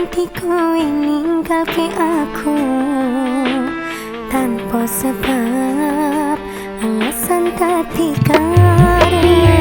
nanti kowe ninggalke aku tanpa sebab alasan ketika dia